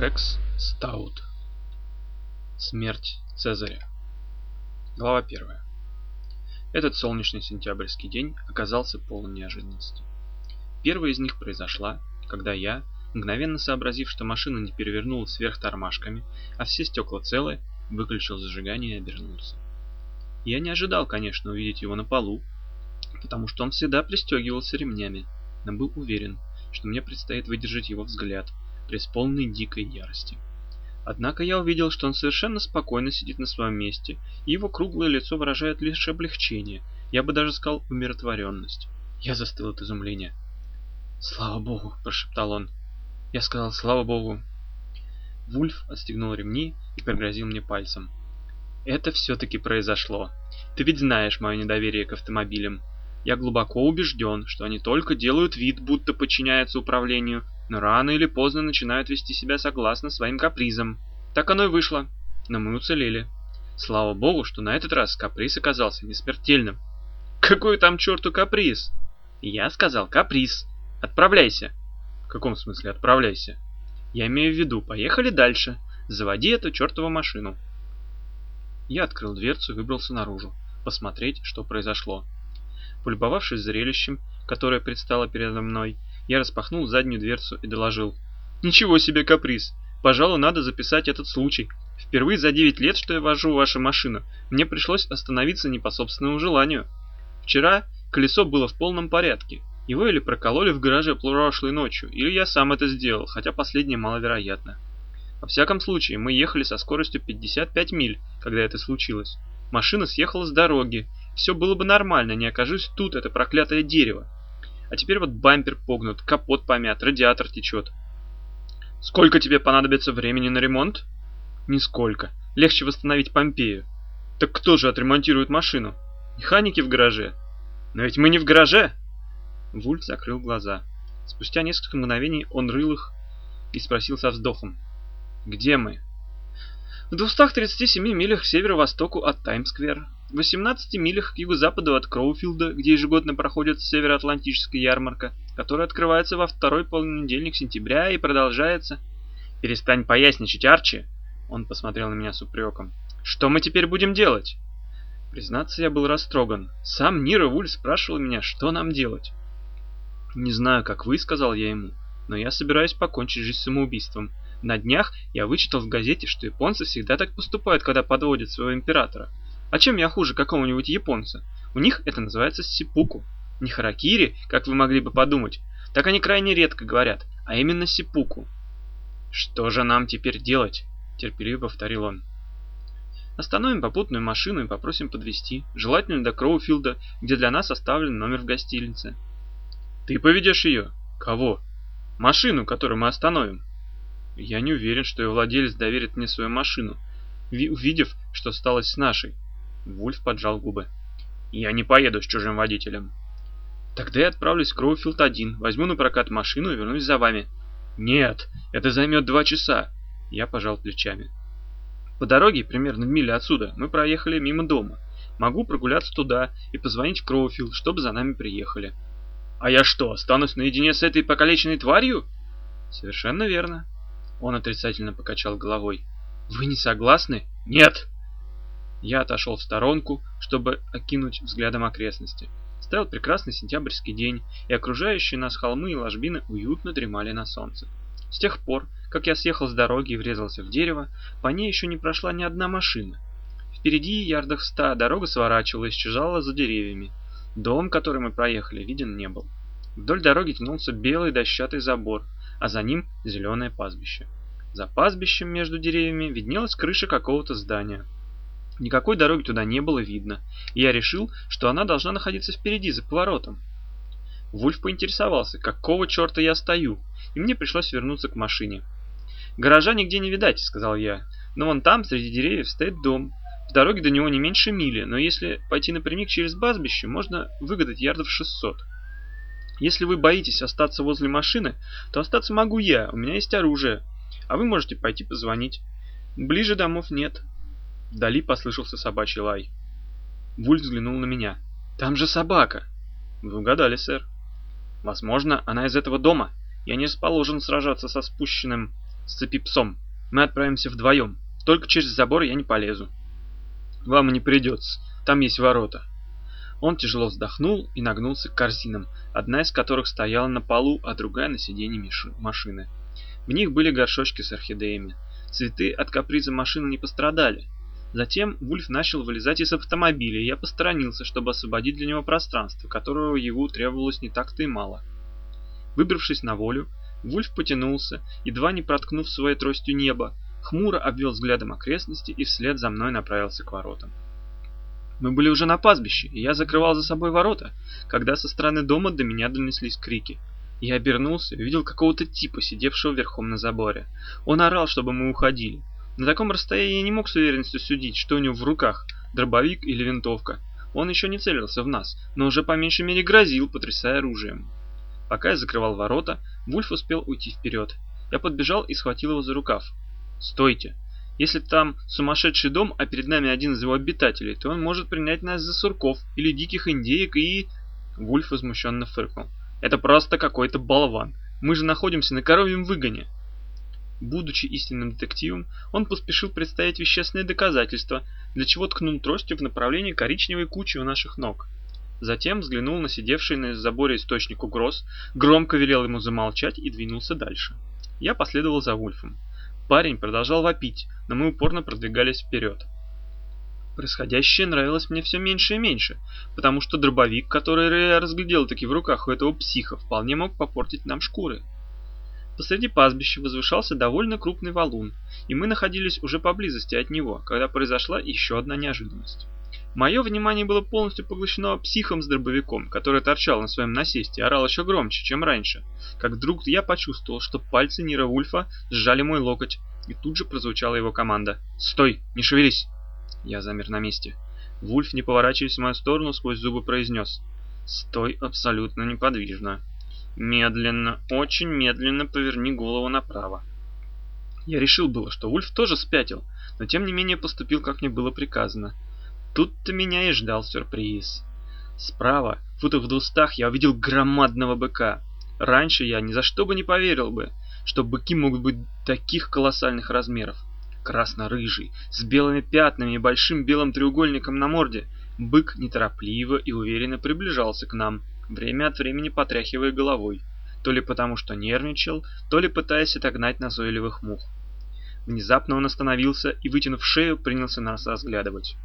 Рекс Стаут. Смерть Цезаря. Глава 1. Этот солнечный сентябрьский день оказался полон неожиданностей. Первая из них произошла, когда я, мгновенно сообразив, что машина не перевернулась вверх тормашками, а все стекла целы, выключил зажигание и обернулся. Я не ожидал, конечно, увидеть его на полу, потому что он всегда пристегивался ремнями, но был уверен, что мне предстоит выдержать его взгляд – преисполненный дикой ярости. Однако я увидел, что он совершенно спокойно сидит на своем месте, и его круглое лицо выражает лишь облегчение, я бы даже сказал умиротворенность. Я застыл от изумления. «Слава богу!» – прошептал он. Я сказал «Слава богу!» Вульф отстегнул ремни и пригрозил мне пальцем. «Это все-таки произошло. Ты ведь знаешь мое недоверие к автомобилям. Я глубоко убежден, что они только делают вид, будто подчиняются управлению, но рано или поздно начинают вести себя согласно своим капризам. Так оно и вышло. Но мы уцелели. Слава богу, что на этот раз каприз оказался не смертельным. Какой там черту каприз? Я сказал каприз. Отправляйся. В каком смысле отправляйся? Я имею в виду, поехали дальше. Заводи эту чертову машину. Я открыл дверцу и выбрался наружу, посмотреть, что произошло. Полюбовавшись зрелищем, которое предстало передо мной, я распахнул заднюю дверцу и доложил. «Ничего себе каприз! Пожалуй, надо записать этот случай. Впервые за 9 лет, что я вожу вашу машину, мне пришлось остановиться не по собственному желанию. Вчера колесо было в полном порядке. Его или прокололи в гараже прошлой ночью, или я сам это сделал, хотя последнее маловероятно. Во всяком случае, мы ехали со скоростью 55 миль, когда это случилось. Машина съехала с дороги. Все было бы нормально, не окажусь тут, это проклятое дерево. А теперь вот бампер погнут, капот помят, радиатор течет. Сколько тебе понадобится времени на ремонт? Нисколько. Легче восстановить Помпею. Так кто же отремонтирует машину? Механики в гараже. Но ведь мы не в гараже. Вульф закрыл глаза. Спустя несколько мгновений он рыл их и спросил со вздохом. «Где мы?» «В 237 милях северо-востоку от Таймс-сквер. В 18 милях к юго-западу от Кроуфилда, где ежегодно проходит Североатлантическая ярмарка, которая открывается во второй понедельник сентября и продолжается... «Перестань поясничать, Арчи!» Он посмотрел на меня с упреком. «Что мы теперь будем делать?» Признаться, я был растроган. Сам Нира Вуль спрашивал меня, что нам делать. «Не знаю, как вы», — сказал я ему, — «но я собираюсь покончить жизнь самоубийством. На днях я вычитал в газете, что японцы всегда так поступают, когда подводят своего императора. А чем я хуже какого-нибудь японца? У них это называется сипуку. Не харакири, как вы могли бы подумать. Так они крайне редко говорят, а именно сипуку. «Что же нам теперь делать?» – терпеливо повторил он. Остановим попутную машину и попросим подвезти, желательно до Кроуфилда, где для нас оставлен номер в гостинице. Ты поведешь ее? Кого? Машину, которую мы остановим. Я не уверен, что ее владелец доверит мне свою машину, увидев, что стало с нашей. Вульф поджал губы. «Я не поеду с чужим водителем». «Тогда я отправлюсь в Кроуфилд-1, возьму на прокат машину и вернусь за вами». «Нет, это займет два часа». Я пожал плечами. По дороге, примерно в миле отсюда, мы проехали мимо дома. Могу прогуляться туда и позвонить в Кроуфилд, чтобы за нами приехали. А я что, останусь наедине с этой покалеченной тварью? Совершенно верно. Он отрицательно покачал головой. Вы не согласны? Нет. Я отошел в сторонку, чтобы окинуть взглядом окрестности. Стоял прекрасный сентябрьский день, и окружающие нас холмы и ложбины уютно дремали на солнце. С тех пор, как я съехал с дороги и врезался в дерево, по ней еще не прошла ни одна машина. Впереди, ярдах ста, дорога сворачивала и исчезала за деревьями. Дом, который мы проехали, виден не был. Вдоль дороги тянулся белый дощатый забор, а за ним зеленое пастбище. За пастбищем между деревьями виднелась крыша какого-то здания. Никакой дороги туда не было видно, я решил, что она должна находиться впереди, за поворотом. Вульф поинтересовался, какого черта я стою, и мне пришлось вернуться к машине. «Гаража нигде не видать», — сказал я, — «но вон там, среди деревьев, стоит дом. В дороге до него не меньше мили, но если пойти напрямик через базбище, можно выгадать ярдов 600. Если вы боитесь остаться возле машины, то остаться могу я, у меня есть оружие, а вы можете пойти позвонить. Ближе домов нет, Вдали послышался собачий лай. Вульф взглянул на меня. «Там же собака!» «Вы угадали, сэр». «Возможно, она из этого дома. Я не расположен сражаться со спущенным Сцепи псом. Мы отправимся вдвоем. Только через забор я не полезу. Вам не придется. Там есть ворота. Он тяжело вздохнул и нагнулся к корзинам, одна из которых стояла на полу, а другая на сиденье машины. В них были горшочки с орхидеями. Цветы от каприза машины не пострадали. Затем Вульф начал вылезать из автомобиля, и я посторонился, чтобы освободить для него пространство, которого ему требовалось не так-то и мало. Выбравшись на волю, Вульф потянулся, едва не проткнув своей тростью небо, хмуро обвел взглядом окрестности и вслед за мной направился к воротам. Мы были уже на пастбище, и я закрывал за собой ворота, когда со стороны дома до меня донеслись крики. Я обернулся и увидел какого-то типа, сидевшего верхом на заборе. Он орал, чтобы мы уходили. На таком расстоянии я не мог с уверенностью судить, что у него в руках, дробовик или винтовка. Он еще не целился в нас, но уже по меньшей мере грозил, потрясая оружием. Пока я закрывал ворота, Вульф успел уйти вперед. Я подбежал и схватил его за рукав. «Стойте! Если там сумасшедший дом, а перед нами один из его обитателей, то он может принять нас за сурков или диких индеек и...» Вульф возмущенно фыркнул. «Это просто какой-то болван. Мы же находимся на коровьем выгоне». Будучи истинным детективом, он поспешил представить вещественные доказательства, для чего ткнул тростью в направлении коричневой кучи у наших ног. Затем взглянул на сидевший на заборе источник угроз, громко велел ему замолчать и двинулся дальше. Я последовал за Вульфом. Парень продолжал вопить, но мы упорно продвигались вперед. Происходящее нравилось мне все меньше и меньше, потому что дробовик, который я разглядел таки в руках у этого психа, вполне мог попортить нам шкуры. Посреди пастбища возвышался довольно крупный валун, и мы находились уже поблизости от него, когда произошла еще одна неожиданность. Мое внимание было полностью поглощено психом с дробовиком, который торчал на своем насесте и орал еще громче, чем раньше, как вдруг я почувствовал, что пальцы Нира Вульфа сжали мой локоть, и тут же прозвучала его команда «Стой! Не шевелись!» Я замер на месте. Вульф, не поворачиваясь в мою сторону, сквозь зубы произнес «Стой абсолютно неподвижно. Медленно, очень медленно поверни голову направо». Я решил было, что Вульф тоже спятил, но тем не менее поступил, как мне было приказано. Тут-то меня и ждал сюрприз. Справа, футов в двустах, я увидел громадного быка. Раньше я ни за что бы не поверил бы, что быки могут быть таких колоссальных размеров. Красно-рыжий, с белыми пятнами и большим белым треугольником на морде, бык неторопливо и уверенно приближался к нам, время от времени потряхивая головой, то ли потому что нервничал, то ли пытаясь отогнать назойливых мух. Внезапно он остановился и, вытянув шею, принялся нас разглядывать.